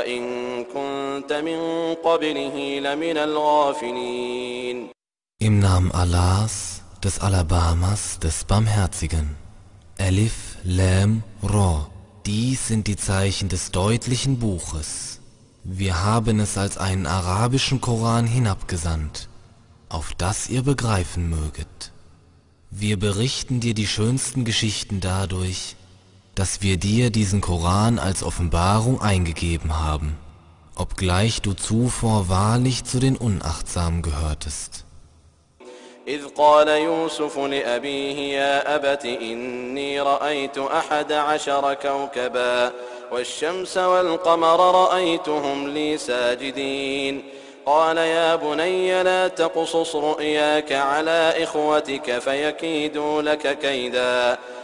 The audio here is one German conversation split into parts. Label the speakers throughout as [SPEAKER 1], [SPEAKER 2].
[SPEAKER 1] Im
[SPEAKER 2] Namen Allahs, des Alabamas, des Barmherzigen. Elif, Lam, Ra. Dies sind die Zeichen des deutlichen Buches. Wir haben es als einen arabischen Koran hinabgesandt, auf das ihr begreifen möget. Wir berichten dir die schönsten Geschichten dadurch, dass wir dir diesen Koran als Offenbarung eingegeben haben, obgleich du zuvor wahrlich zu den Unachtsamen gehörtest.
[SPEAKER 1] إذ قال يوسف لأبيه يا أبت إني رأيت أحد عشر كوكبا والشمس والقمر رأيتهم لي ساجدين قال يا بني لا تقصص رؤياك على إخوتك فيكيدوا لك كيداً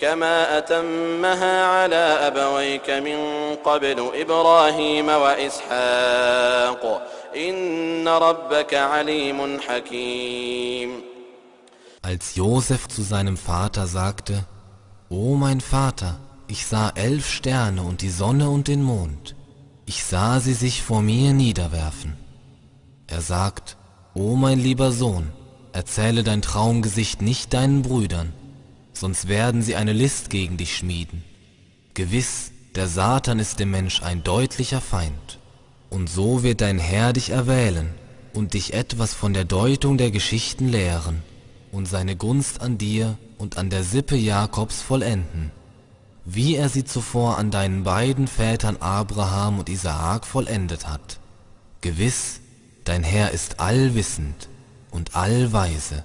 [SPEAKER 1] كما أتمها على أبويك من قبل إبراهيم وإسحاق إن ربك عليم حكيم
[SPEAKER 2] Als Josef zu seinem Vater sagte, O mein Vater, ich sah elf Sterne und die Sonne und den Mond. Ich sah sie sich vor mir niederwerfen. Er sagt, O mein lieber Sohn, erzähle dein Traumgesicht nicht deinen Brüdern, sonst werden sie eine List gegen dich schmieden. Gewiss, der Satan ist dem Mensch ein deutlicher Feind. Und so wird dein Herr dich erwählen und dich etwas von der Deutung der Geschichten lehren und seine Gunst an dir und an der Sippe Jakobs vollenden, wie er sie zuvor an deinen beiden Vätern Abraham und Isaak vollendet hat. Gewiss, dein Herr ist allwissend und allweise.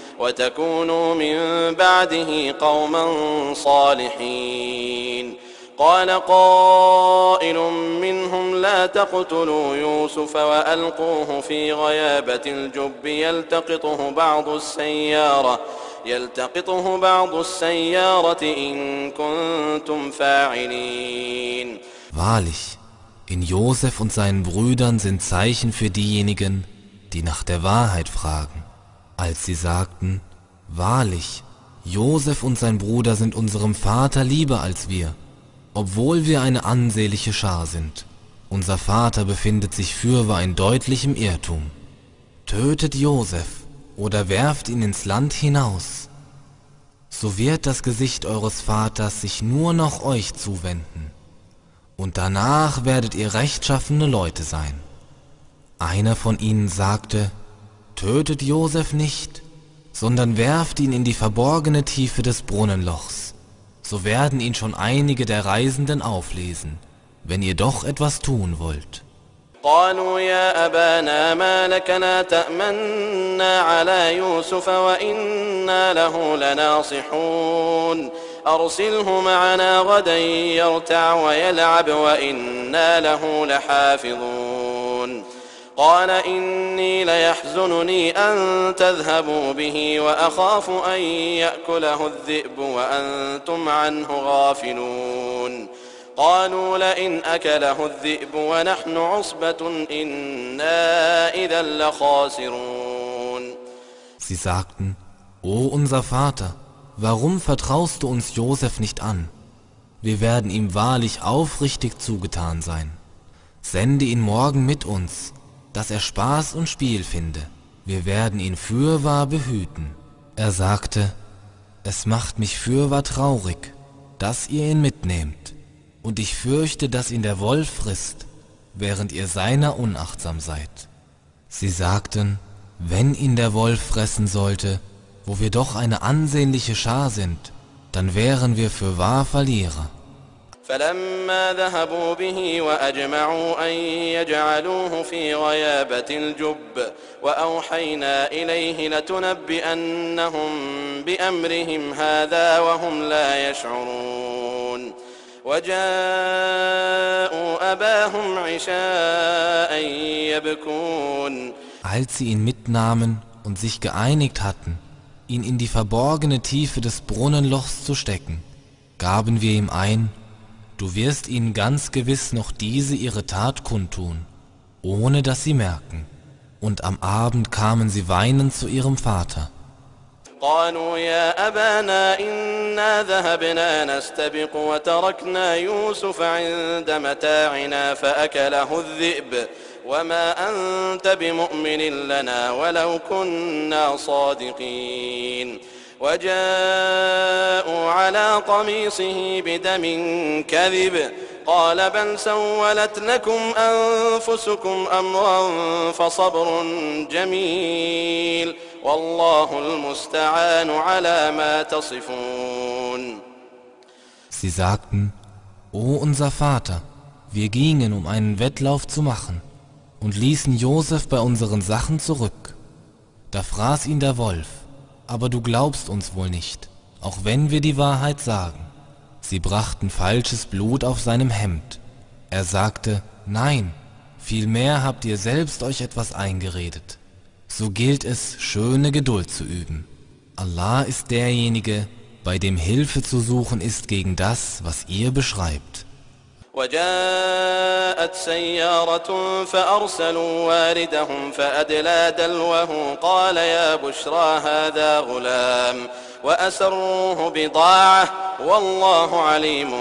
[SPEAKER 1] وتكونوا من بعده قوما صالحين قال قائل منهم لا تقتلوا يوسف وألقوه في غيابة الجب يلتقطه بعض السيارة يلتقطه بعض السيارة إن كنتم فاعلين
[SPEAKER 2] Wahrlich, in Josef und seinen Brüdern sind Zeichen für diejenigen, die nach der Wahrheit fragen. Als sie sagten, Wahrlich, Josef und sein Bruder sind unserem Vater lieber als wir, obwohl wir eine ansehnliche Schar sind. Unser Vater befindet sich fürwahr in deutlichem Irrtum. Tötet Josef oder werft ihn ins Land hinaus. So wird das Gesicht eures Vaters sich nur noch euch zuwenden, und danach werdet ihr rechtschaffene Leute sein. Einer von ihnen sagte, Tötet Josef nicht, sondern werft ihn in die verborgene Tiefe des Brunnenlochs. So werden ihn schon einige der Reisenden auflesen, wenn ihr doch etwas tun wollt.
[SPEAKER 1] قالوا يا أبانا ما لك لا تأمنا على يوسف وإنا له لناصحون أرسله معنا غدا يرتع ويلعب وإنا له لحافظون قال إني ليحزنني أن تذهبوا به وأخاف أن يأكله الذئب وأنتم عنه غافلون قالوا لئن أكله الذئب ونحن عصبة إنا إذا لخاسرون
[SPEAKER 2] Sie sagten, O unser Vater, warum vertraust du uns Josef nicht an? Wir werden ihm wahrlich aufrichtig zugetan sein. Sende ihn morgen mit uns, dass er Spaß und Spiel finde. Wir werden ihn fürwahr behüten. Er sagte, es macht mich fürwahr traurig, dass ihr ihn mitnehmt, und ich fürchte, dass ihn der Wolf frisst, während ihr seiner unachtsam seid. Sie sagten, wenn ihn der Wolf fressen sollte, wo wir doch eine ansehnliche Schar sind, dann wären wir für wahr Verlierer.
[SPEAKER 1] فلما ذهبوا به وأجمعوا أن يجعلوه في غيابة الجب وأوحينا إليه لتنبئنهم بأمرهم هذا وهم لا يشعرون وجاءوا أباهم عشاء يبكون
[SPEAKER 2] Als sie ihn mitnahmen und sich geeinigt hatten, ihn in die verborgene Tiefe des Brunnenlochs zu stecken, gaben wir ihm ein, Du wirst ihnen ganz gewiss noch diese ihre Tat kundtun, ohne dass sie merken. Und am Abend kamen sie weinend zu ihrem Vater.
[SPEAKER 1] قالوا يا أبانا إنا ذهبنا نستبق وتركنا يوسف عند متاعنا فأكله الذئب وما أنت بمؤمن لنا ولو كنا صادقين وجاءوا على قميصه بدم كذب قال بل سولت لكم أنفسكم أمرا فصبر جميل والله المستعان على ما تصفون
[SPEAKER 2] Sie sagten, O unser Vater, wir gingen, um einen Wettlauf zu machen, und ließen Josef bei unseren Sachen zurück. Da fraß ihn der Wolf aber du glaubst uns wohl nicht, auch wenn wir die Wahrheit sagen. Sie brachten falsches Blut auf seinem Hemd. Er sagte, nein, vielmehr habt ihr selbst euch etwas eingeredet. So gilt es, schöne Geduld zu üben. Allah ist derjenige, bei dem Hilfe zu suchen ist gegen das, was ihr beschreibt.
[SPEAKER 1] وجاءت سيارة فأرسلوا واردهم فأدلى دلوه قال يا بشرى هذا غلام وأسروه بضاعة والله عليم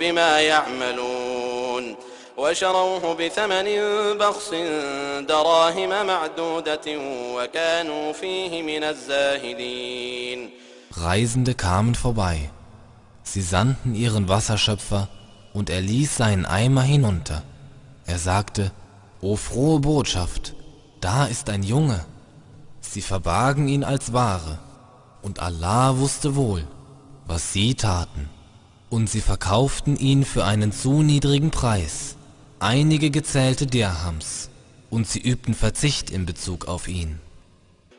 [SPEAKER 1] بما يعملون وشروه بثمن بخس دراهم معدودة وكانوا فيه من الزاهدين
[SPEAKER 2] Reisende kamen vorbei. Sie sandten ihren Wasserschöpfer und er ließ seinen Eimer hinunter. Er sagte, O frohe Botschaft, da ist ein Junge. Sie verbargen ihn als Ware, und Allah wusste wohl, was sie taten. Und sie verkauften ihn für einen zu niedrigen Preis, einige gezählte Dirhams, und sie übten Verzicht in Bezug auf ihn.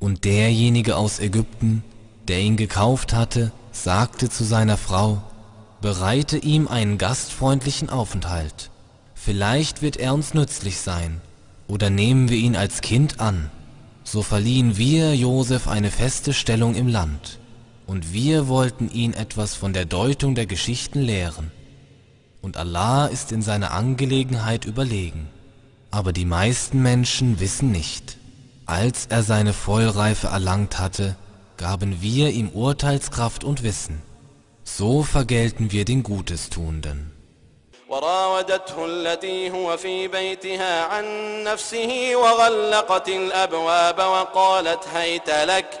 [SPEAKER 2] Und derjenige aus Ägypten, der ihn gekauft hatte, sagte zu seiner Frau, bereite ihm einen gastfreundlichen Aufenthalt. Vielleicht wird er uns nützlich sein, oder nehmen wir ihn als Kind an. So verliehen wir Josef eine feste Stellung im Land und wir wollten ihn etwas von der Deutung der Geschichten lehren. Und Allah ist in seiner Angelegenheit überlegen. Aber die meisten Menschen wissen nicht. Als er seine Vollreife erlangt hatte, gaben wir ihm Urteilskraft und Wissen. So vergelten wir den Gutestuenden.
[SPEAKER 1] وراودته التي هو في بيتها عن نفسه وغلقت الأبواب وقالت هيت لك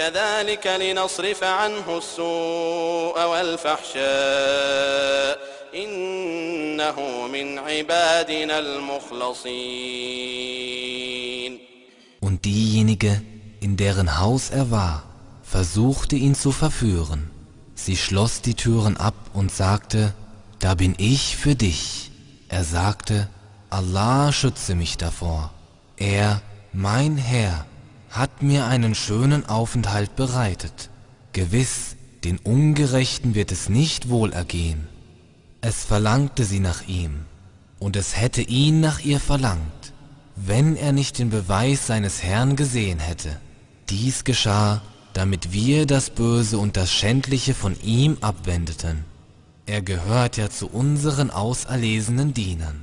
[SPEAKER 1] كذلك لنصرف عنه السوء والفحشاء إنه من عبادنا المخلصين
[SPEAKER 2] Und diejenige, in deren Haus er war, versuchte ihn zu verführen. Sie schloss die Türen ab und sagte, da bin ich für dich. Er sagte, Allah schütze mich davor. Er, mein Herr, hat mir einen schönen Aufenthalt bereitet. Gewiss, den Ungerechten wird es nicht wohl ergehen. Es verlangte sie nach ihm, und es hätte ihn nach ihr verlangt, wenn er nicht den Beweis seines Herrn gesehen hätte. Dies geschah, damit wir das Böse und das Schändliche von ihm abwendeten. Er gehört ja zu unseren auserlesenen Dienern.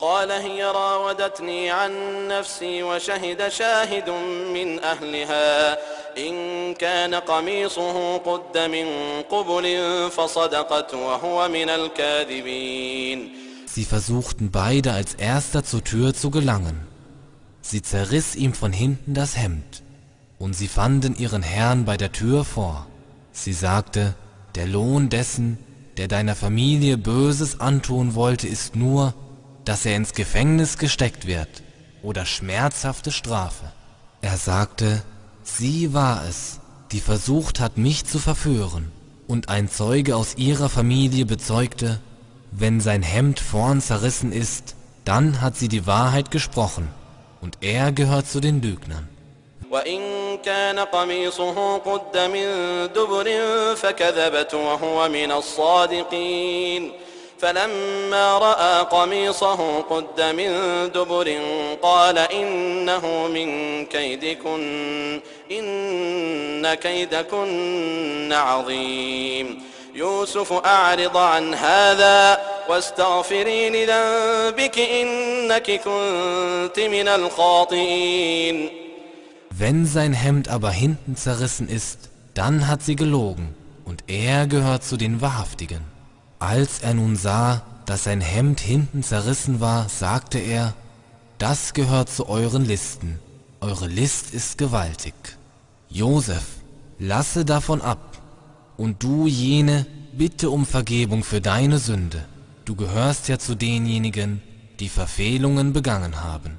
[SPEAKER 1] قال هي راودتني عن نفسي وشهد شاهد من أهلها إن كان قميصه قد من قبل فصدقت وهو من الكاذبين
[SPEAKER 2] Sie versuchten beide als erster zur Tür zu gelangen. Sie zerriss ihm von hinten das Hemd, und sie fanden ihren Herrn bei der Tür vor. Sie sagte, der Lohn dessen, der deiner Familie Böses antun wollte, ist nur, dass er ins Gefängnis gesteckt wird oder schmerzhafte Strafe. Er sagte, sie war es, die versucht hat, mich zu verführen. Und ein Zeuge aus ihrer Familie bezeugte, wenn sein Hemd vorn zerrissen ist, dann hat sie die Wahrheit gesprochen und er gehört zu den Lügnern.
[SPEAKER 1] وإن كان قميصه قد من دبر فكذبت وهو من الصادقين فلما رأى قميصه قد من دبر قال إنه من كيدكن إن كيدكن عظيم يوسف أعرض عن هذا واستغفري لذنبك إنك كنت من الخاطئين
[SPEAKER 2] Wenn sein Hemd aber hinten zerrissen ist, dann hat sie gelogen, und er gehört zu den Wahrhaftigen. Als er nun sah, dass sein Hemd hinten zerrissen war, sagte er, das gehört zu euren Listen. Eure List ist gewaltig. Josef, lasse davon ab. Und du, jene, bitte um Vergebung für deine Sünde. Du gehörst ja zu denjenigen, die Verfehlungen begangen haben.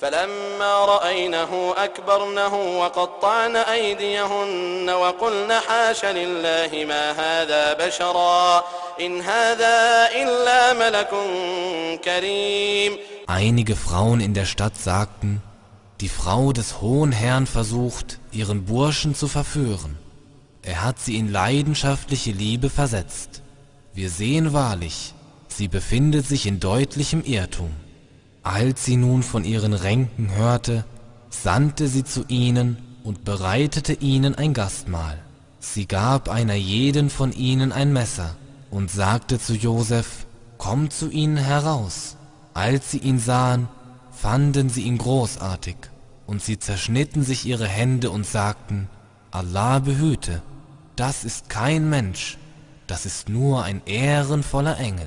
[SPEAKER 1] فلما رأينه أكبرنه وقطعن أيديهن وقلن حاش لله ما هذا بشرا إن هذا إلا ملك كريم
[SPEAKER 2] Einige Frauen in der Stadt sagten, die Frau des hohen Herrn versucht, ihren Burschen zu verführen. Er hat sie in leidenschaftliche Liebe versetzt. Wir sehen wahrlich, sie befindet sich in deutlichem Irrtum. Als sie nun von ihren Ränken hörte, sandte sie zu ihnen und bereitete ihnen ein Gastmahl. Sie gab einer jeden von ihnen ein Messer und sagte zu Josef, Komm zu ihnen heraus. Als sie ihn sahen, fanden sie ihn großartig, und sie zerschnitten sich ihre Hände und sagten, Allah behüte, das ist kein Mensch, das ist nur ein ehrenvoller Engel.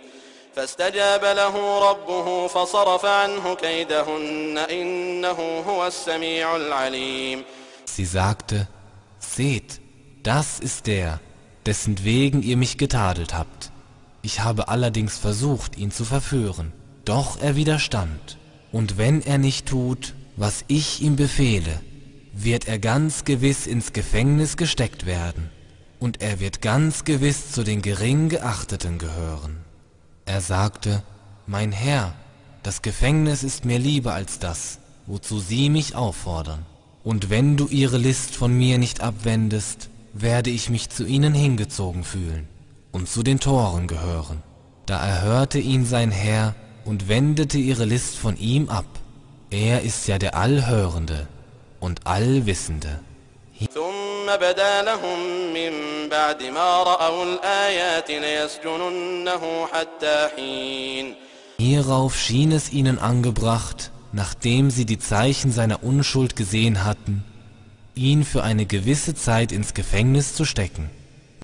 [SPEAKER 1] فاستجاب له ربه فصرف عنه كيدهن إنه هو السميع العليم
[SPEAKER 2] Sie sagte, seht, das ist der, dessen wegen ihr mich getadelt habt. Ich habe allerdings versucht, ihn zu verführen, doch er widerstand. Und wenn er nicht tut, was ich ihm befehle, wird er ganz gewiss ins Gefängnis gesteckt werden, und er wird ganz gewiss zu den gering geachteten gehören. Er sagte, Mein Herr, das Gefängnis ist mir lieber als das, wozu Sie mich auffordern. Und wenn du ihre List von mir nicht abwendest, werde ich mich zu ihnen hingezogen fühlen und zu den Toren gehören. Da erhörte ihn sein Herr und wendete ihre List von ihm ab. Er ist ja der Allhörende und Allwissende. Hierauf schien es ihnen angebracht, nachdem sie die Zeichen seiner Unschuld gesehen hatten, ihn für eine gewisse Zeit ins Gefängnis zu stecken.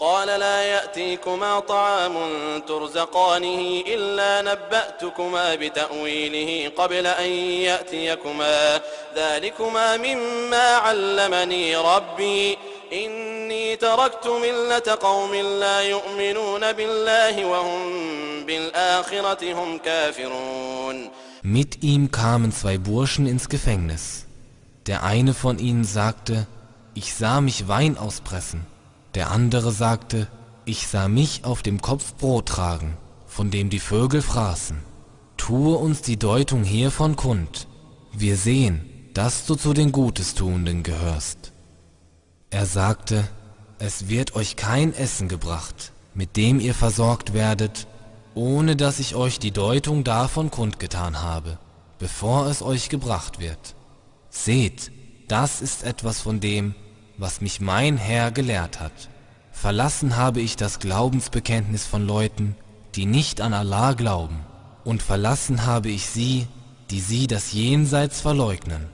[SPEAKER 1] قال لا يأتيكما طعام ترزقانه إلا نبأتكما بتأويله قبل أن يأتيكما ذلكما مما علمني ربي إني تركت ملة قوم لا يؤمنون بالله وهم بالآخرة هم كافرون
[SPEAKER 2] Mit ihm kamen zwei Burschen ins Gefängnis. Der eine von ihnen sagte, ich sah mich Wein auspressen. Der andere sagte, ich sah mich auf dem Kopf Brot tragen, von dem die Vögel fraßen. Tue uns die Deutung hiervon kund. Wir sehen, dass du zu den Gutestuenden gehörst. Er sagte, es wird euch kein Essen gebracht, mit dem ihr versorgt werdet, ohne dass ich euch die Deutung davon kundgetan habe, bevor es euch gebracht wird. Seht, das ist etwas von dem, was mich mein Herr gelehrt hat. Verlassen habe ich das Glaubensbekenntnis von Leuten, die nicht an Allah glauben, und verlassen habe ich sie, die sie das Jenseits verleugnen.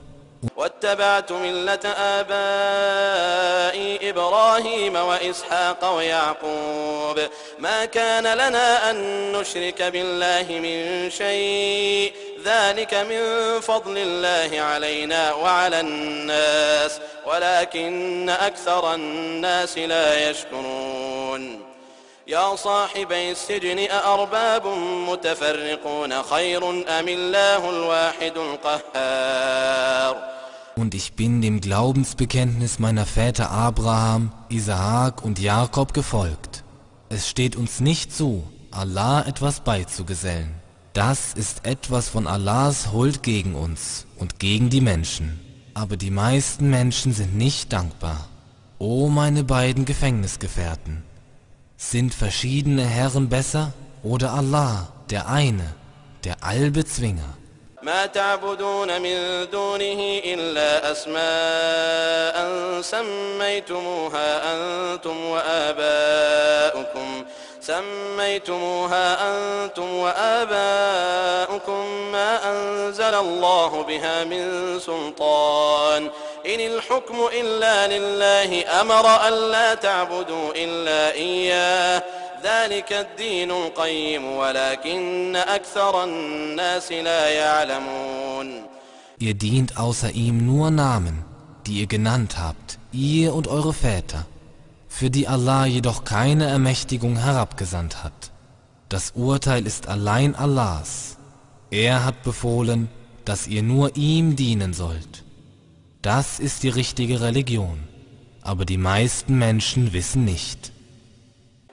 [SPEAKER 1] واتبعت ملة آبائي إبراهيم وإسحاق ويعقوب ما كان لنا أن نشرك بالله من شيء ذلك من فضل الله علينا وعلى الناس ولكن أكثر الناس لا يشكرون يا صاحبي السجن أأرباب متفرقون خير أم الله الواحد القهار
[SPEAKER 2] Und ich bin dem Glaubensbekenntnis meiner Väter Abraham, Isaak und Jakob gefolgt. Es steht uns nicht zu, Allah etwas beizugesellen. Das ist etwas von Allahs Huld gegen uns und gegen die Menschen. Aber die meisten Menschen sind nicht dankbar. O meine beiden Gefängnisgefährten, sind verschiedene Herren besser oder Allah, der eine, der Allbezwinger?
[SPEAKER 1] ما تعبدون من دونه إلا أسماء سميتموها أنتم وآباؤكم سميتموها أنتم وآباؤكم ما أنزل الله بها من سلطان إن الحكم إلا لله أمر ألا تعبدوا إلا إياه ذلك الدين القيم ولكن أكثر الناس لا يعلمون
[SPEAKER 2] Ihr dient außer ihm nur Namen, die ihr genannt habt, ihr und eure Väter. für die Allah jedoch keine Ermächtigung herabgesandt hat. Das Urteil ist allein Allahs. Er hat befohlen, dass ihr nur ihm dienen sollt. Das ist die richtige Religion, aber die meisten Menschen wissen nicht.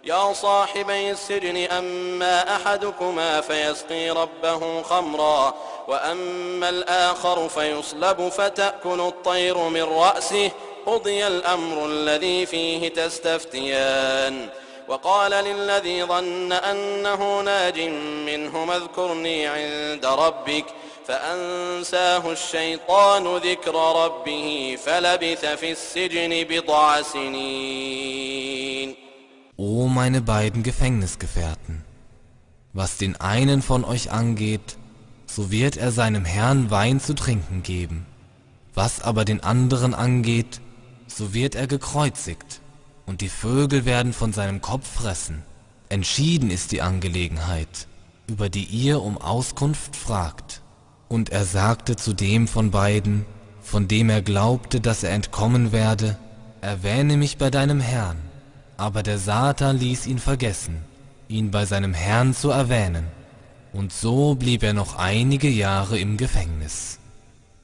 [SPEAKER 1] يا صاحبي السجن أما أحدكما فيسقي ربه خمرا وأما الآخر فيصلب فتأكل الطير من رأسه قضي الأمر الذي فيه تستفتيان وقال للذي ظن أنه ناج منهما اذكرني عند ربك فأنساه الشيطان ذكر ربه فلبث في السجن بضع سنين
[SPEAKER 2] O meine beiden Gefängnisgefährten, was den einen von euch angeht, so wird er seinem Herrn Wein zu trinken geben. Was aber den anderen angeht, so wird er gekreuzigt, und die Vögel werden von seinem Kopf fressen. Entschieden ist die Angelegenheit, über die ihr um Auskunft fragt. Und er sagte zu dem von beiden, von dem er glaubte, dass er entkommen werde, erwähne mich bei deinem Herrn. Aber der Satan ließ ihn vergessen, ihn bei seinem Herrn zu erwähnen. Und so blieb er noch einige Jahre im Gefängnis.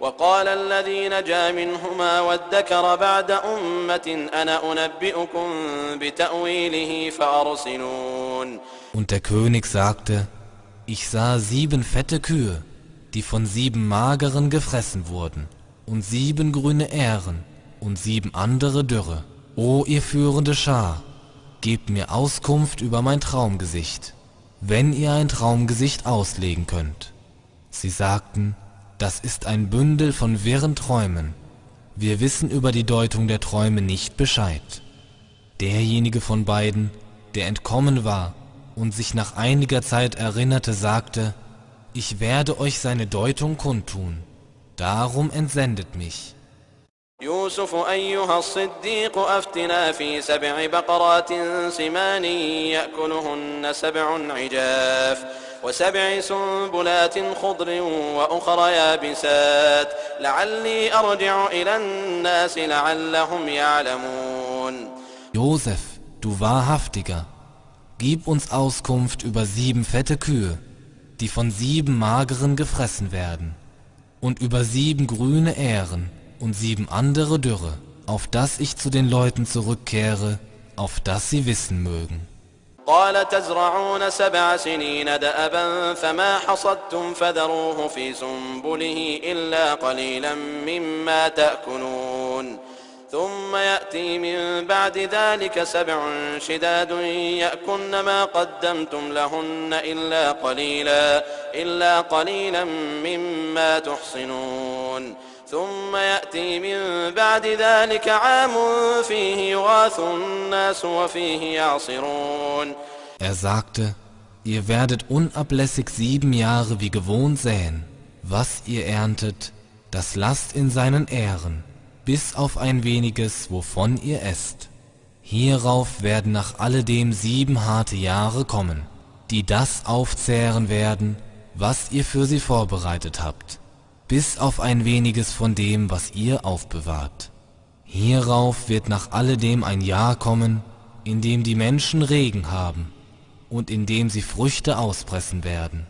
[SPEAKER 1] وقال الذي نجا منهما وادكر بعد أمة أنا أنبئكم بتأويله فأرسلون
[SPEAKER 2] Und der König sagte, ich sah sieben fette Kühe, die von sieben mageren gefressen wurden, und sieben grüne Ähren und sieben andere Dürre. O ihr führende Schar, gebt mir Auskunft über mein Traumgesicht, wenn ihr ein Traumgesicht auslegen könnt. Sie sagten, das ist ein Bündel von wirren Träumen. Wir wissen über die Deutung der Träume nicht Bescheid. Derjenige von beiden, der entkommen war und sich nach einiger Zeit erinnerte, sagte, ich werde euch seine Deutung kundtun. Darum entsendet mich.
[SPEAKER 1] يوسف أيها الصديق أفتنا في سبع بقرات سمان يأكلهن سبع عجاف وسبع سنبلات خضر وأخر يابسات لعلي أرجع إلى الناس لعلهم يعلمون
[SPEAKER 2] Josef, du Wahrhaftiger, gib uns Auskunft über sieben fette Kühe, die von sieben mageren gefressen werden, und über sieben grüne Ähren und sieben andere Dürre, auf das ich zu den Leuten zurückkehre, auf das sie wissen mögen.
[SPEAKER 1] قال تزرعون سبع سنين دأبا فما حصدتم فذروه في سنبله إلا قليلا مما تأكلون ثم يأتي من بعد ذلك سبع شداد يأكن ما قدمتم لهن إلا قليلا, إلا قليلا مما تحصنون
[SPEAKER 2] Er sagte, ihr werdet unablässig sieben Jahre wie gewohnt säen. Was ihr erntet, das lasst in seinen Ähren, bis auf ein weniges, wovon ihr esst. Hierauf werden nach alledem sieben harte Jahre kommen, die das aufzehren werden, was ihr für sie vorbereitet habt bis auf ein weniges von dem, was ihr aufbewahrt. Hierauf wird nach alledem ein Jahr kommen, in dem die Menschen Regen haben und in dem sie Früchte auspressen werden.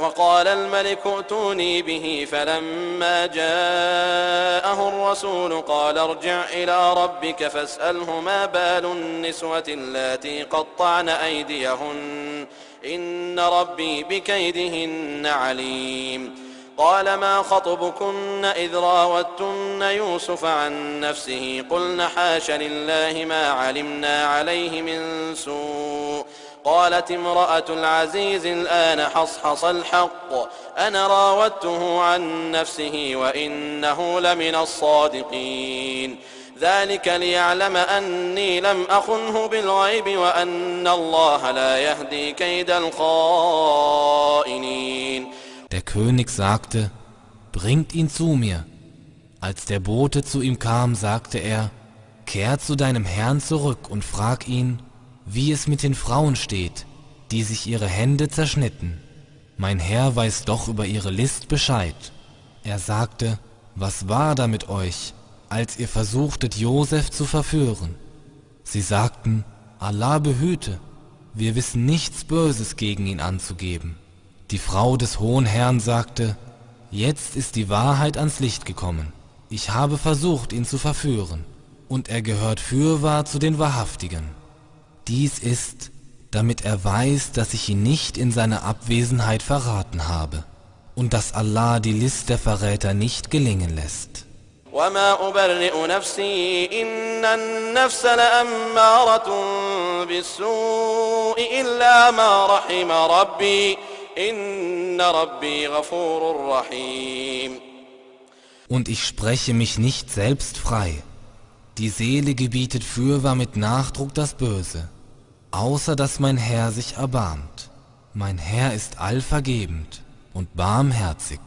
[SPEAKER 1] وقال الملك ائتوني به فلما جاءه الرسول قال ارجع إلى ربك فاسأله ما بال النسوة اللاتي قطعن أيديهن إن ربي بكيدهن عليم قال ما خطبكن إذ راوتن يوسف عن نفسه قلن حاش لله ما علمنا عليه من سوء قالت امرأة العزيز الآن حصحص الحق أنا راودته عن نفسه وإنه لمن الصادقين ذلك ليعلم أني لم أخنه بالغيب وأن الله لا يهدي كيد الخائنين
[SPEAKER 2] Der König sagte, Bringt ihn zu mir. Als der Bote zu ihm kam, sagte er, Kehr zu deinem Herrn zurück und frag ihn, wie es mit den Frauen steht, die sich ihre Hände zerschnitten. Mein Herr weiß doch über ihre List Bescheid. Er sagte, was war da mit euch, als ihr versuchtet, Josef zu verführen? Sie sagten, Allah behüte, wir wissen nichts Böses gegen ihn anzugeben. Die Frau des Hohen Herrn sagte, Jetzt ist die Wahrheit ans Licht gekommen. Ich habe versucht, ihn zu verführen, und er gehört fürwahr zu den Wahrhaftigen. Dies ist, damit er weiß, dass ich ihn nicht in seiner Abwesenheit verraten habe, und dass Allah die List der Verräter nicht gelingen lässt. وما und ich spreche mich nicht selbst frei. Die Seele gebietet fürwahr mit Nachdruck das Böse, außer dass mein Herr sich erbarmt. Mein Herr ist allvergebend und barmherzig.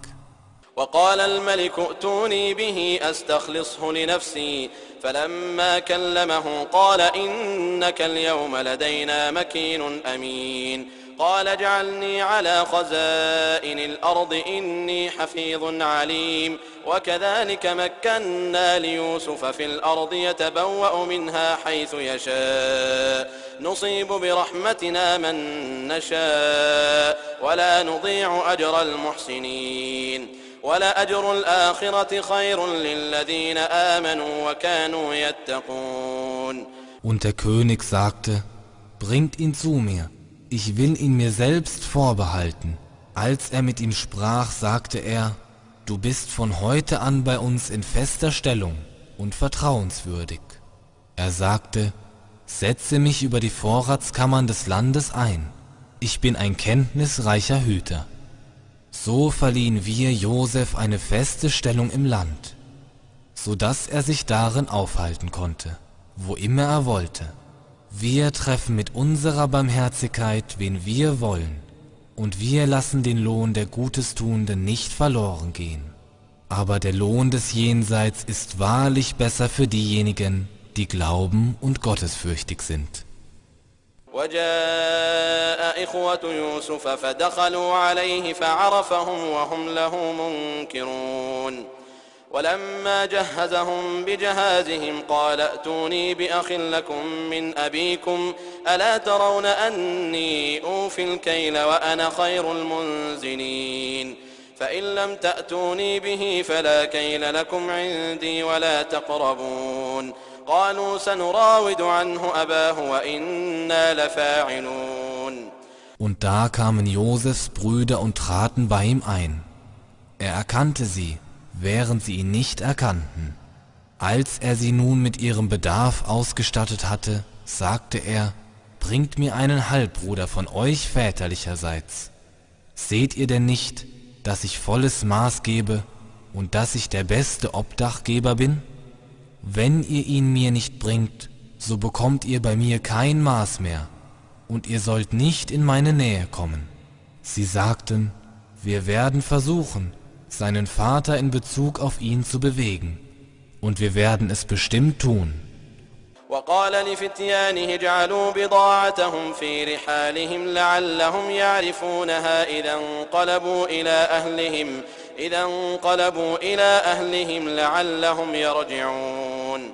[SPEAKER 1] وقال الملك ائتوني به أستخلصه لنفسي فلما كلمه قال إنك اليوم لدينا مكين أمين قال اجعلني على خزائن الأرض إني حفيظ عليم وكذلك مكنا ليوسف في الأرض يتبوأ منها حيث يشاء نصيب برحمتنا من نشاء ولا نضيع أجر المحسنين ولأجر الآخرة خير للذين آمنوا وكانوا يتقون
[SPEAKER 2] Und der König sagte, Bringt ihn zu mir. ich will ihn mir selbst vorbehalten. Als er mit ihm sprach, sagte er, Du bist von heute an bei uns in fester Stellung und vertrauenswürdig. Er sagte, Setze mich über die Vorratskammern des Landes ein. Ich bin ein kenntnisreicher Hüter. So verliehen wir Josef eine feste Stellung im Land, so dass er sich darin aufhalten konnte, wo immer er wollte. Wir treffen mit unserer Barmherzigkeit, wen wir wollen, und wir lassen den Lohn der Gutestuenden nicht verloren gehen. Aber der Lohn des Jenseits ist wahrlich besser für diejenigen, die glauben und gottesfürchtig sind.
[SPEAKER 1] وجاء ولما جهزهم بجهازهم قال ائتوني بأخ لكم من أبيكم ألا ترون أني أوفي الكيل وأنا خير المنزلين فإن لم تأتوني به فلا كيل لكم عندي ولا تقربون قالوا سنراود عنه أباه وإنا لفاعلون
[SPEAKER 2] Und da kamen Josefs Brüder und traten bei ihm ein. Er erkannte sie während sie ihn nicht erkannten. Als er sie nun mit ihrem Bedarf ausgestattet hatte, sagte er, Bringt mir einen Halbbruder von euch väterlicherseits. Seht ihr denn nicht, dass ich volles Maß gebe und dass ich der beste Obdachgeber bin? Wenn ihr ihn mir nicht bringt, so bekommt ihr bei mir kein Maß mehr, und ihr sollt nicht in meine Nähe kommen. Sie sagten, wir werden versuchen, seinen Vater in Bezug auf ihn zu bewegen. Und wir werden es bestimmt tun.
[SPEAKER 1] وقال لفتيانه اجعلوا بضاعتهم في رحالهم لعلهم يعرفونها إذا انقلبوا إلى أهلهم إذا انقلبوا إلى أهلهم لعلهم يرجعون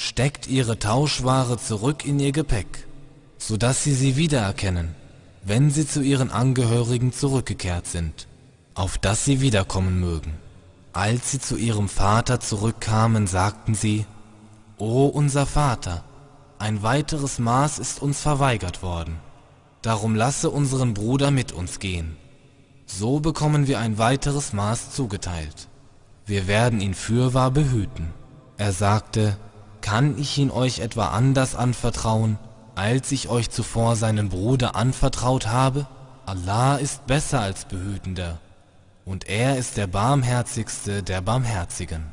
[SPEAKER 2] steckt ihre Tauschware zurück in ihr Gepäck, so dass sie sie wiedererkennen, wenn sie zu ihren Angehörigen zurückgekehrt sind, auf dass sie wiederkommen mögen. Als sie zu ihrem Vater zurückkamen, sagten sie, O unser Vater, ein weiteres Maß ist uns verweigert worden, darum lasse unseren Bruder mit uns gehen. So bekommen wir ein weiteres Maß zugeteilt. Wir werden ihn fürwahr behüten. Er sagte, kann ich ihn euch etwa anders anvertrauen, als ich euch zuvor seinem Bruder anvertraut habe? Allah ist besser als behütender, und er ist der Barmherzigste der Barmherzigen.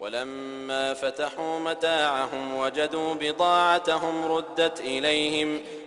[SPEAKER 1] ولما فتحوا متاعهم وجدوا بضاعتهم ردت إليهم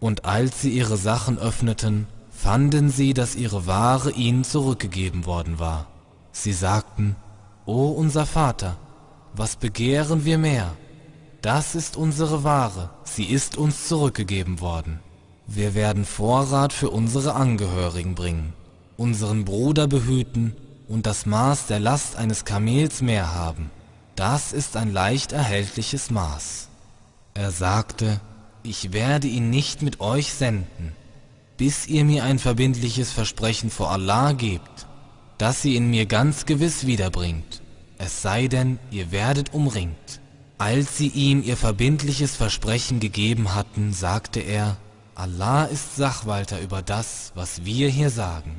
[SPEAKER 2] Und als sie ihre Sachen öffneten, fanden sie, dass ihre Ware ihnen zurückgegeben worden war. Sie sagten, O unser Vater, was begehren wir mehr? Das ist unsere Ware, sie ist uns zurückgegeben worden. Wir werden Vorrat für unsere Angehörigen bringen, unseren Bruder behüten und das Maß der Last eines Kamels mehr haben. Das ist ein leicht erhältliches Maß. Er sagte, ich werde ihn nicht mit euch senden, bis ihr mir ein verbindliches Versprechen vor Allah gebt, das sie in mir ganz gewiss wiederbringt, es sei denn, ihr werdet umringt. Als sie ihm ihr verbindliches Versprechen gegeben hatten, sagte er, Allah ist Sachwalter über das, was wir hier sagen.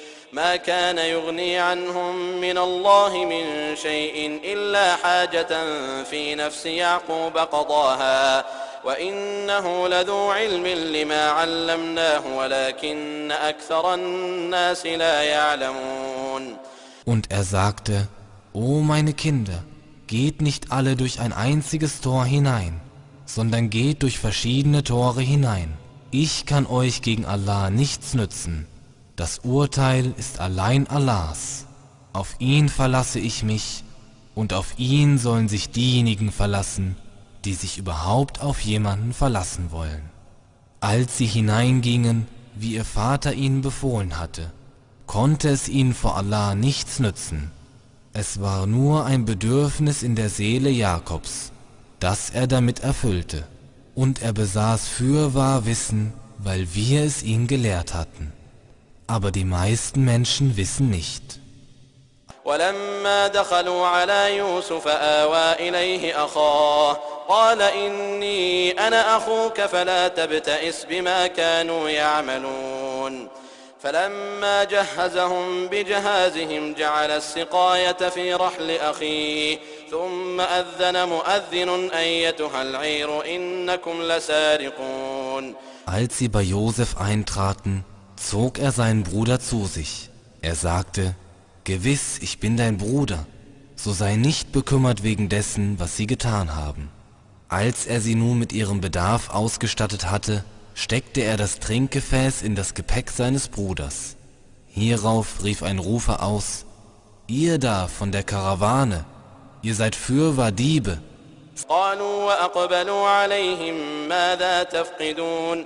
[SPEAKER 1] ما كان يغني عنهم من الله من شيء إلا حاجة في نفس يعقوب قضاها وإنه لذو علم لما علمناه ولكن أكثر الناس لا يعلمون
[SPEAKER 2] Und er sagte, O meine Kinder, geht nicht alle durch ein einziges Tor hinein, sondern geht durch verschiedene Tore hinein. Ich kann euch gegen Allah nichts nützen. Das Urteil ist allein Allahs. Auf ihn verlasse ich mich und auf ihn sollen sich diejenigen verlassen, die sich überhaupt auf jemanden verlassen wollen. Als sie hineingingen, wie ihr Vater ihnen befohlen hatte, konnte es ihnen vor Allah nichts nützen. Es war nur ein Bedürfnis in der Seele Jakobs, das er damit erfüllte, und er besaß fürwahr Wissen, weil wir es ihm gelehrt hatten aber die meisten Menschen wissen nicht.
[SPEAKER 1] ولما دخلوا على يوسف آوى إليه أخاه قال إني أنا أخوك فلا تبتئس بما كانوا يعملون فلما جهزهم بجهازهم جعل السقاية في رحل أخيه ثم أذن مؤذن أيتها العير إنكم لسارقون
[SPEAKER 2] Als sie bei Josef eintraten, zog er seinen Bruder zu sich. Er sagte, Gewiss, ich bin dein Bruder, so sei nicht bekümmert wegen dessen, was sie getan haben. Als er sie nun mit ihrem Bedarf ausgestattet hatte, steckte er das Trinkgefäß in das Gepäck seines Bruders. Hierauf rief ein Rufer aus, Ihr da von der Karawane, ihr seid fürwahr Diebe.
[SPEAKER 1] قالوا وأقبلوا عليهم ماذا تفقدون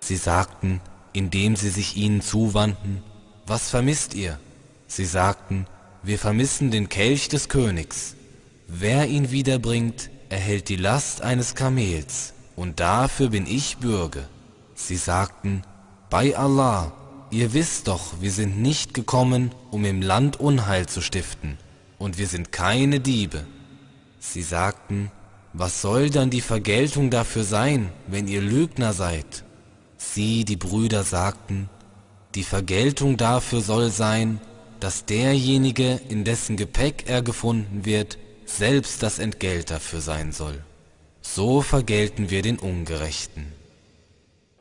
[SPEAKER 2] Sie sagten, indem sie sich ihnen zuwandten, was vermisst ihr? Sie sagten, wir vermissen den Kelch des Königs. Wer ihn wiederbringt, erhält die Last eines Kamels, und dafür bin ich Bürger. Sie sagten, bei Allah, ihr wisst doch, wir sind nicht gekommen, um im Land Unheil zu stiften, und wir sind keine Diebe. Sie sagten, was soll dann die Vergeltung dafür sein, wenn ihr Lügner seid? Sie, die Brüder, sagten, die Vergeltung dafür soll sein, dass derjenige, in dessen Gepäck er gefunden wird, selbst das Entgelt dafür sein soll. So vergelten wir den Ungerechten.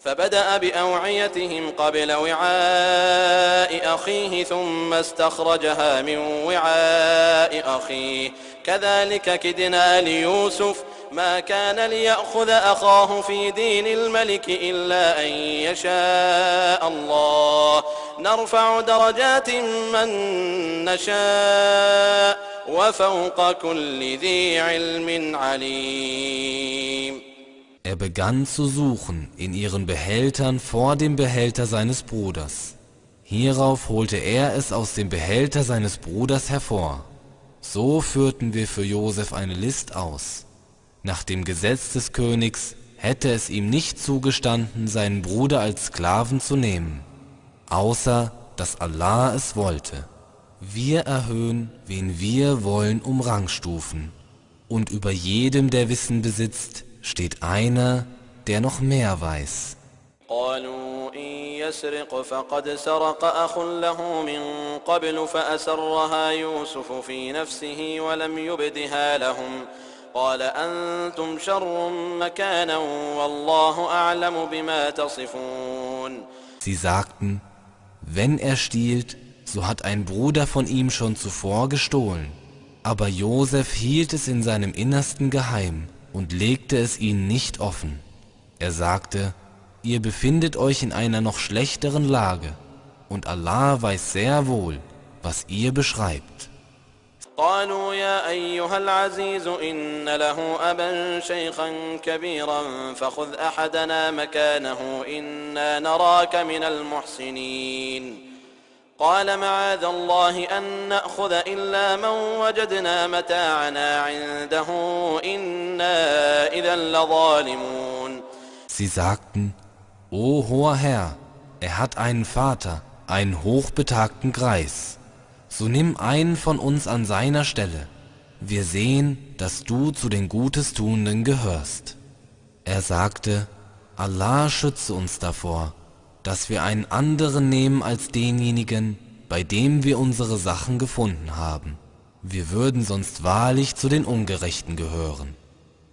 [SPEAKER 1] فبدأ بأوعيتهم قبل وعاء أخيه ثم استخرجها من وعاء أخيه كذلك كدنا ليوسف ما كان ليأخذ أخاه في دين الملك إلا أن يشاء الله نرفع درجات من نشاء وفوق كل ذي علم عليم
[SPEAKER 2] Er begann zu suchen in ihren Behältern vor dem Behälter seines Bruders. Hierauf holte er es aus dem Behälter seines Bruders hervor. So führten wir für Josef eine List aus. Nach dem Gesetz des Königs hätte es ihm nicht zugestanden, seinen Bruder als Sklaven zu nehmen, außer dass Allah es wollte. Wir erhöhen, wen wir wollen, um Rangstufen. Und über jedem, der Wissen besitzt, steht einer, der noch mehr weiß.
[SPEAKER 1] إن يسرق فقد سرق أخ له من قبل فأسرها يوسف في نفسه ولم يبدها لهم قال أنتم شر مكانا والله أعلم بما تصفون
[SPEAKER 2] Sie sagten, wenn er stiehlt, so hat ein Bruder von ihm schon zuvor gestohlen. Aber Josef hielt es in seinem Innersten geheim und legte es ihnen nicht offen. Er sagte, ihr befindet euch in einer noch schlechteren Lage und Allah weiß sehr wohl, was ihr beschreibt.
[SPEAKER 1] قالوا يا أيها العزيز إن له أبا شيخا كبيرا فخذ أحدنا مكانه إنا نراك من المحسنين قال معاذ الله أن نأخذ إلا من وجدنا متاعنا عنده إنا إذا لظالمون
[SPEAKER 2] Sie sagten, O hoher Herr, er hat einen Vater, einen hochbetagten Greis. So nimm einen von uns an seiner Stelle. Wir sehen, dass du zu den Gutestuenden gehörst. Er sagte, Allah schütze uns davor, dass wir einen anderen nehmen als denjenigen, bei dem wir unsere Sachen gefunden haben. Wir würden sonst wahrlich zu den Ungerechten gehören.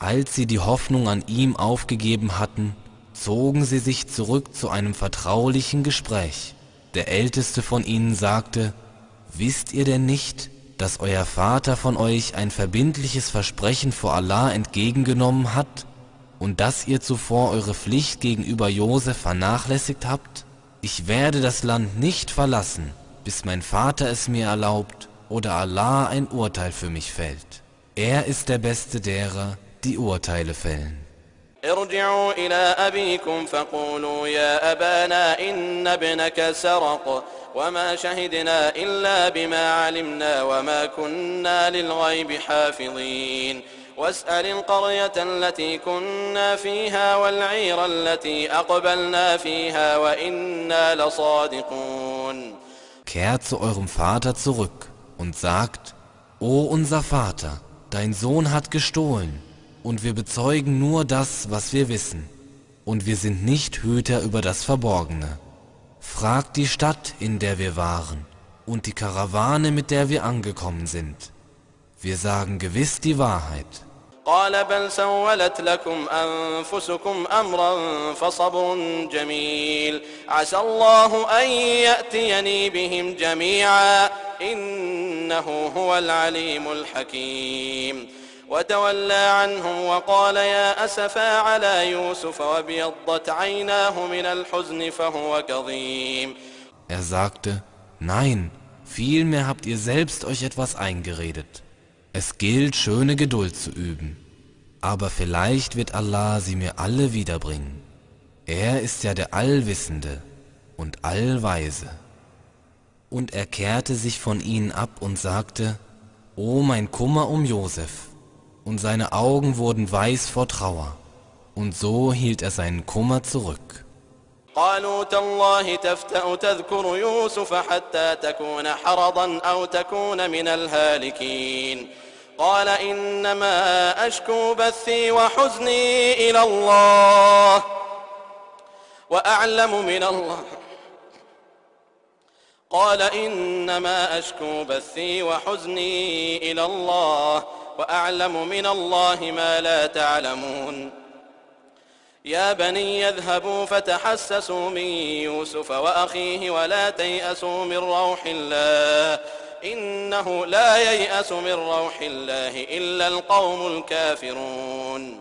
[SPEAKER 2] Als sie die Hoffnung an ihm aufgegeben hatten, zogen sie sich zurück zu einem vertraulichen Gespräch. Der älteste von ihnen sagte, Wisst ihr denn nicht, dass euer Vater von euch ein verbindliches Versprechen vor Allah entgegengenommen hat und dass ihr zuvor eure Pflicht gegenüber Josef vernachlässigt habt? Ich werde das Land nicht verlassen, bis mein Vater es mir erlaubt oder Allah ein Urteil für mich fällt. Er ist der Beste derer, die Urteile fällen.
[SPEAKER 1] ارجعوا إلى أبيكم فقولوا يا أبانا إن ابنك سرق وما شهدنا إلا بما علمنا وما كنا للغيب حافظين واسأل القرية التي كنا فيها والعير التي أقبلنا فيها وإنا لصادقون
[SPEAKER 2] Kehrt zu eurem Vater zurück und sagt, O unser Vater, dein Sohn hat gestohlen. Und wir bezeugen nur das, was wir wissen. Und wir sind nicht Hüter über das Verborgene. Fragt die Stadt, in der wir waren, und die Karawane, mit der wir angekommen sind. Wir sagen gewiss die Wahrheit.
[SPEAKER 1] قال بل سولت لكم انفسكم امرا فصبر جميل عسى الله أن يأتيني بهم جميعا إنه هو العليم الحكيم وتولى عنهم وقال يا أسفا على يوسف وابيضت عيناه من الحزن فهو كظيم
[SPEAKER 2] Er sagte, nein, vielmehr habt ihr selbst euch etwas eingeredet. Es gilt, schöne Geduld zu üben. Aber vielleicht wird Allah sie mir alle wiederbringen. Er ist ja der Allwissende und Allweise. Und er kehrte sich von ihnen ab und sagte, O mein Kummer um Josef, und seine Augen wurden weiß vor Trauer. Und so hielt er seinen Kummer zurück.
[SPEAKER 1] قالوا تالله تفتأ تذكر يوسف حتى تكون حرضا أو تكون من الهالكين قال إنما أشكو بثي وحزني إلى الله وأعلم من الله قال إنما أشكو بثي وحزني إلى الله وأعلم من الله ما لا تعلمون يا بني يذهبوا فتحسسوا من يوسف وأخيه ولا تيأسوا من روح الله إنه لا ييأس من روح الله إلا القوم الكافرون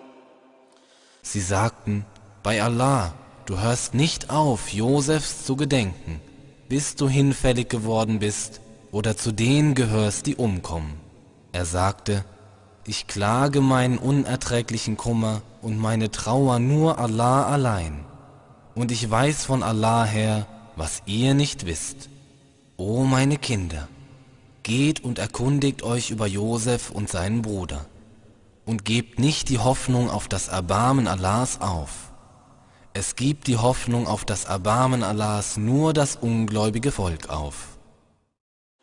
[SPEAKER 2] Sie sagten, bei Allah, du hörst nicht auf, Josefs zu gedenken, bis du hinfällig geworden bist oder zu denen gehörst, die umkommen. Er sagte, ich klage meinen unerträglichen Kummer und meine Trauer nur Allah allein. Und ich weiß von Allah her, was ihr nicht wisst. O meine Kinder, geht und erkundigt euch über Josef und seinen Bruder. Und gebt nicht die Hoffnung auf das Erbarmen Allahs auf. Es gibt die Hoffnung auf das Erbarmen Allahs nur das ungläubige Volk auf.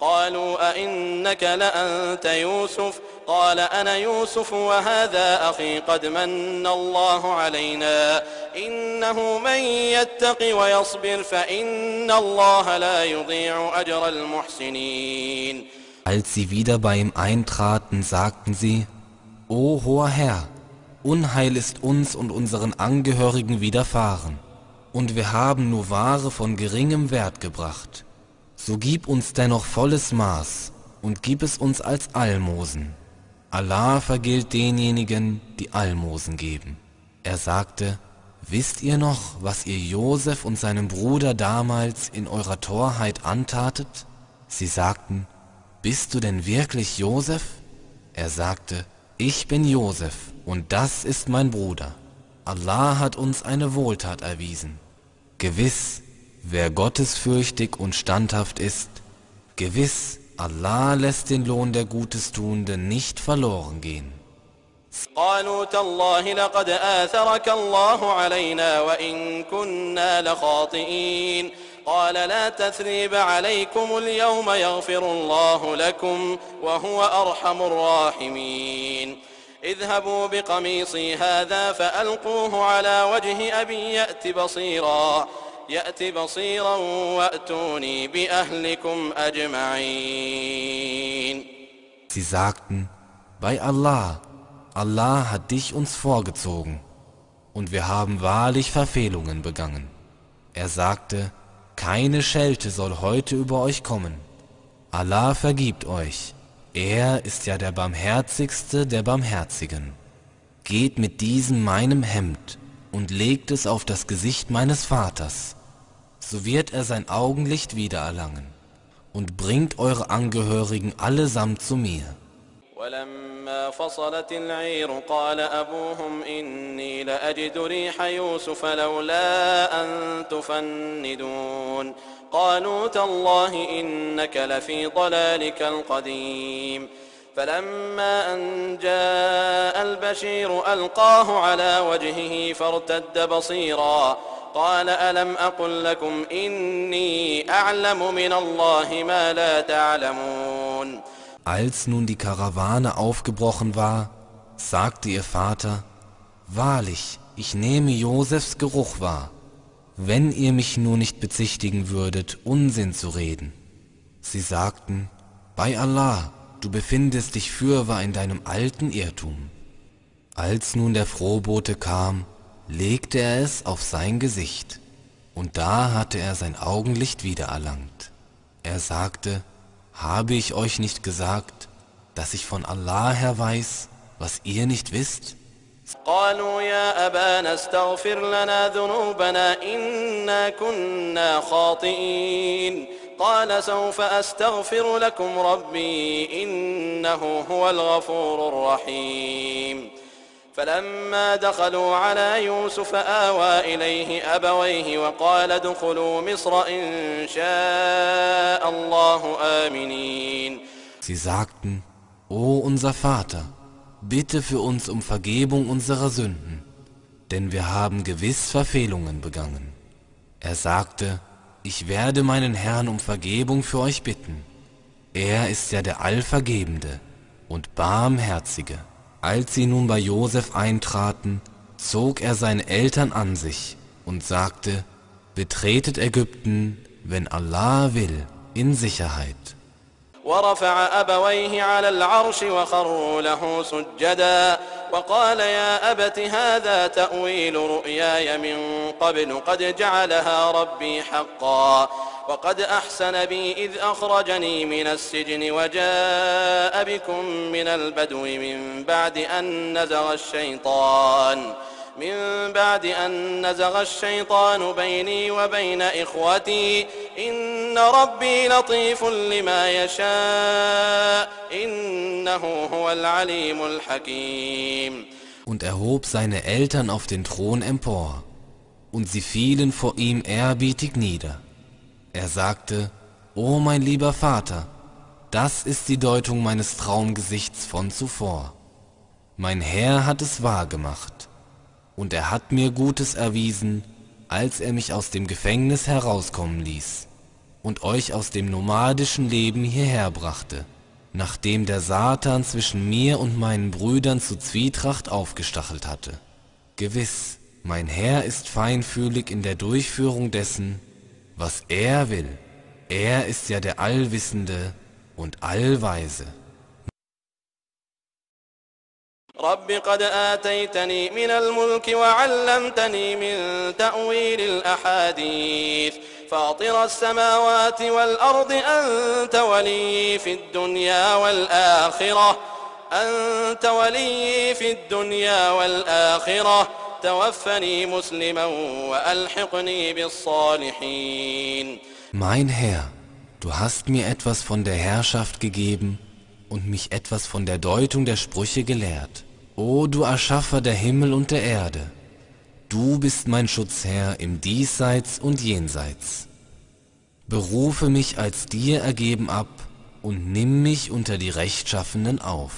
[SPEAKER 1] قالوا أئنك لأنت يوسف قال أنا يوسف وهذا أخي قد من الله علينا إنه من يتق ويصبر فإن الله لا يضيع أجر المحسنين
[SPEAKER 2] Als sie wieder bei ihm eintraten, sagten sie, O hoher Herr, Unheil ist uns und unseren Angehörigen widerfahren, und wir haben nur Ware von geringem Wert gebracht. So gib uns dennoch volles Maß und gib es uns als Almosen. Allah vergilt denjenigen, die Almosen geben. Er sagte, Wisst ihr noch, was ihr Josef und seinem Bruder damals in eurer Torheit antatet? Sie sagten, Bist du denn wirklich Josef? Er sagte, Ich bin Josef und das ist mein Bruder. Allah hat uns eine Wohltat erwiesen. Gewiss, Wer gottesfürchtig und standhaft ist, gewiss, Allah lässt den Lohn der Gutestuenden nicht verloren gehen.
[SPEAKER 1] قالوا تالله لقد آثرك الله علينا وإن كنا لخاطئين قال لا تثريب عليكم اليوم يغفر الله لكم وهو أرحم الراحمين اذهبوا بقميصي هذا فألقوه على وجه أبي يأت بصيراً Sie
[SPEAKER 2] sagten, bei Allah, Allah hat dich uns vorgezogen und wir haben wahrlich Verfehlungen begangen. Er sagte, keine Schelte soll heute über euch kommen. Allah vergibt euch. Er ist ja der Barmherzigste der Barmherzigen. Geht mit diesem meinem Hemd und legt es auf das Gesicht meines Vaters. so wird er sein Augenlicht wiedererlangen und bringt eure Angehörigen allesamt zu mir.
[SPEAKER 1] قالوا تالله إنك لفي ضلالك القديم فلما أن جاء البشير ألقاه على وجهه فارتد بصيراً قال ألم أقل لكم إني أعلم من الله ما لا تعلمون
[SPEAKER 2] Als nun die Karawane aufgebrochen war, sagte ihr Vater, Wahrlich, ich nehme Josefs Geruch wahr, wenn ihr mich nur nicht bezichtigen würdet, Unsinn zu reden. Sie sagten, Bei Allah, du befindest dich fürwahr in deinem alten Irrtum. Als nun der Frohbote kam, legte er es auf sein Gesicht, und da hatte er sein Augenlicht wiedererlangt. Er sagte, habe ich euch nicht gesagt, dass ich von Allah her weiß, was ihr nicht wisst?
[SPEAKER 1] قال سوف أستغفر لكم ربي إنه هو الغفور الرحيم فلما دخلوا على يوسف آوى إليه أبويه وقال ادخلوا مصر إن شاء الله آمنين
[SPEAKER 2] Sie sagten, O unser Vater, bitte für uns um Vergebung unserer Sünden, denn wir haben gewiss Verfehlungen begangen. Er sagte, ich werde meinen Herrn um Vergebung für euch bitten. Er ist ja der Allvergebende und Barmherzige. Als sie nun bei Josef eintraten, zog er seine Eltern an sich und sagte, Betretet Ägypten, wenn Allah will, in Sicherheit.
[SPEAKER 1] ورفع أبويه على العرش وخروا له سجدا وقال يا أبت هذا تأويل رؤياي من قبل قد جعلها ربي حقا وقد أحسن بي إذ أخرجني من السجن وجاء بكم من البدو من بعد أن نزغ الشيطان من بعد أن نزغ الشيطان بيني وبين إخوتي إن ربي لطيف لما يشاء إنه هو العليم الحكيم
[SPEAKER 2] Und erhob seine Eltern auf den Thron empor, und sie fielen vor ihm ehrbietig nieder. Er sagte, O mein lieber Vater, das ist die Deutung meines Traumgesichts von zuvor. Mein Herr hat es wahr gemacht, und er hat mir Gutes erwiesen, als er mich aus dem Gefängnis herauskommen ließ und euch aus dem nomadischen Leben hierher brachte, nachdem der Satan zwischen mir und meinen Brüdern zu Zwietracht aufgestachelt hatte. Gewiss, mein Herr ist feinfühlig in der Durchführung dessen, was er will. Er ist ja der Allwissende und Allweise.
[SPEAKER 1] رب قد آتيتني من الملك وعلمتني من تأويل الأحاديث فاطر السماوات والأرض أنت ولي في الدنيا والآخرة أنت ولي في الدنيا والآخرة
[SPEAKER 2] Mein Herr, du hast mir etwas von der Herrschaft gegeben und mich etwas von der Deutung der Sprüche gelehrt. O du Erschaffer der Himmel und der Erde, du bist mein Schutzherr im Diesseits und Jenseits. Berufe mich als dir ergeben ab und nimm mich unter die Rechtschaffenen auf.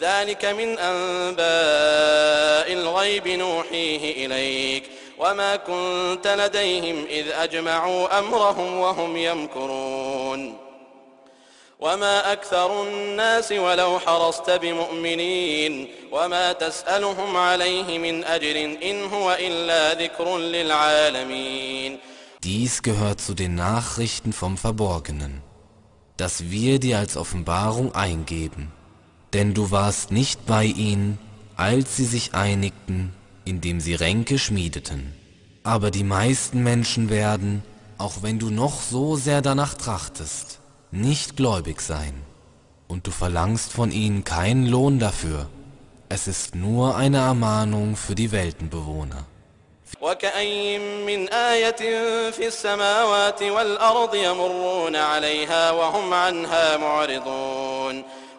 [SPEAKER 1] ذلك من أنباء الغيب نوحيه إليك وما كنت لديهم إذ أجمعوا أمرهم وهم يمكرون وما أكثر الناس ولو حرصت بمؤمنين وما تسألهم عليه من أجر إن هو إلا ذكر للعالمين
[SPEAKER 2] Dies gehört zu den Nachrichten vom Verborgenen, dass wir dir als Offenbarung eingeben. denn du warst nicht bei ihnen, als sie sich einigten, indem sie Ränke schmiedeten. Aber die meisten Menschen werden, auch wenn du noch so sehr danach trachtest, nicht gläubig sein, und du verlangst von ihnen keinen Lohn dafür. Es ist nur eine Ermahnung für die Weltenbewohner.
[SPEAKER 1] وكأي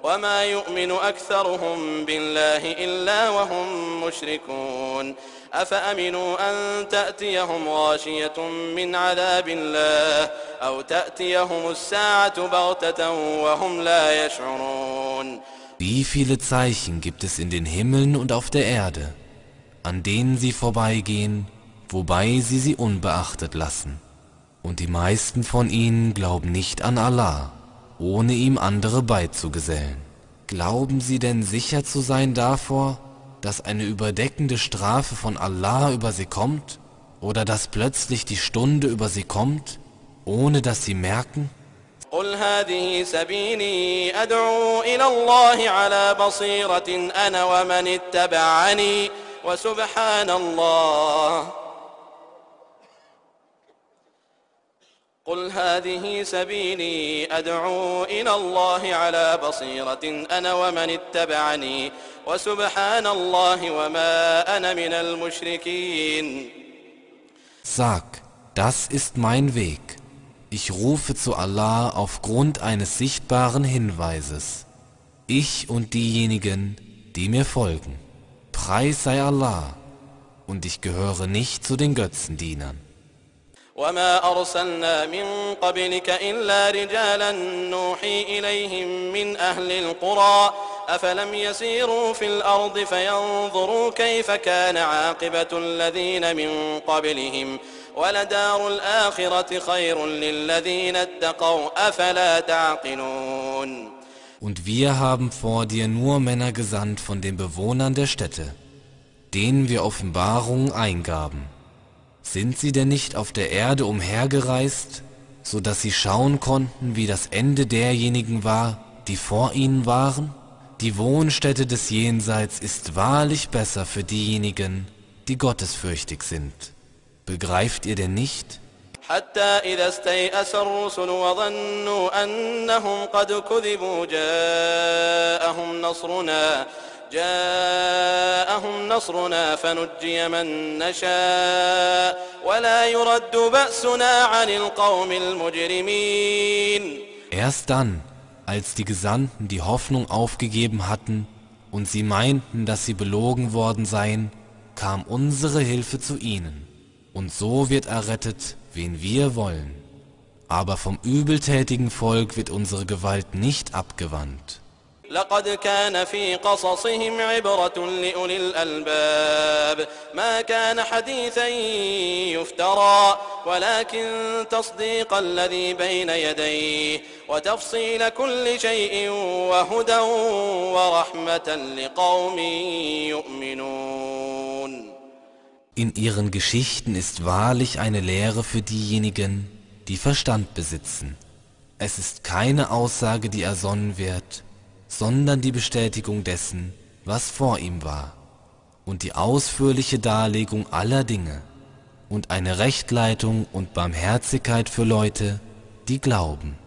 [SPEAKER 1] وما يؤمن أكثرهم بالله إلا وهم مشركون أفأمنوا أن تأتيهم غاشية من عذاب الله أو تأتيهم الساعة بغتة وهم لا يشعرون
[SPEAKER 2] Wie viele Zeichen gibt es in den Himmeln und auf der Erde, an denen sie vorbeigehen, wobei sie sie unbeachtet lassen. Und die meisten von ihnen glauben nicht an Allah ohne ihm andere beizugesellen. Glauben Sie denn sicher zu sein davor, dass eine überdeckende Strafe von Allah über sie kommt oder dass plötzlich die Stunde über sie kommt, ohne dass sie merken?
[SPEAKER 1] قل هذه سبيلي أدعو إلى الله على بصيرة أنا ومن اتبعني وسبحان الله قل هذه سبيلي أدعو إلى الله على بصيرة أنا ومن اتبعني وسبحان الله وما أنا من المشركين
[SPEAKER 2] Sag, das ist mein Weg. Ich rufe zu Allah aufgrund eines sichtbaren Hinweises. Ich und diejenigen, die mir folgen. Preis sei Allah, und ich gehöre nicht zu den Götzendienern.
[SPEAKER 1] وما أرسلنا من قبلك إلا رجالا نوحي إليهم من أهل القرى أفلم يسيروا في الأرض فينظروا كيف كان عاقبة الذين من قبلهم ولدار الآخرة خير للذين اتقوا
[SPEAKER 2] أفلا تعقلون Und wir haben vor dir nur Männer gesandt von den Bewohnern der Städte, denen wir Offenbarungen eingaben. Sind sie denn nicht auf der Erde umhergereist, so dass sie schauen konnten, wie das Ende derjenigen war, die vor ihnen waren? Die Wohnstätte des Jenseits ist wahrlich besser für diejenigen, die gottesfürchtig sind. Begreift ihr denn nicht?
[SPEAKER 1] حتى إذا استيأس الرسل وظنوا أنهم قد كذبوا جاءهم نصرنا جاءهم نصرنا فنجي من نشاء ولا يرد بأسنا عن القوم المجرمين
[SPEAKER 2] Erst dann, als die Gesandten die Hoffnung aufgegeben hatten und sie meinten, dass sie belogen worden seien, kam unsere Hilfe zu ihnen. Und so wird errettet, wen wir wollen. Aber vom übeltätigen Volk wird unsere Gewalt nicht abgewandt.
[SPEAKER 1] لقد كان في قصصهم عبرة لأولي الألباب ما كان حديثا يفترى ولكن تصديق الذي بين يديه وتفصيل كل شيء وهدى ورحمة لقوم يؤمنون
[SPEAKER 2] In ihren Geschichten ist wahrlich eine Lehre für diejenigen, die Verstand besitzen. Es ist keine Aussage, die ersonnen wird, sondern die Bestätigung dessen, was vor ihm war, und die ausführliche Darlegung aller Dinge und eine Rechtleitung und Barmherzigkeit für Leute, die glauben.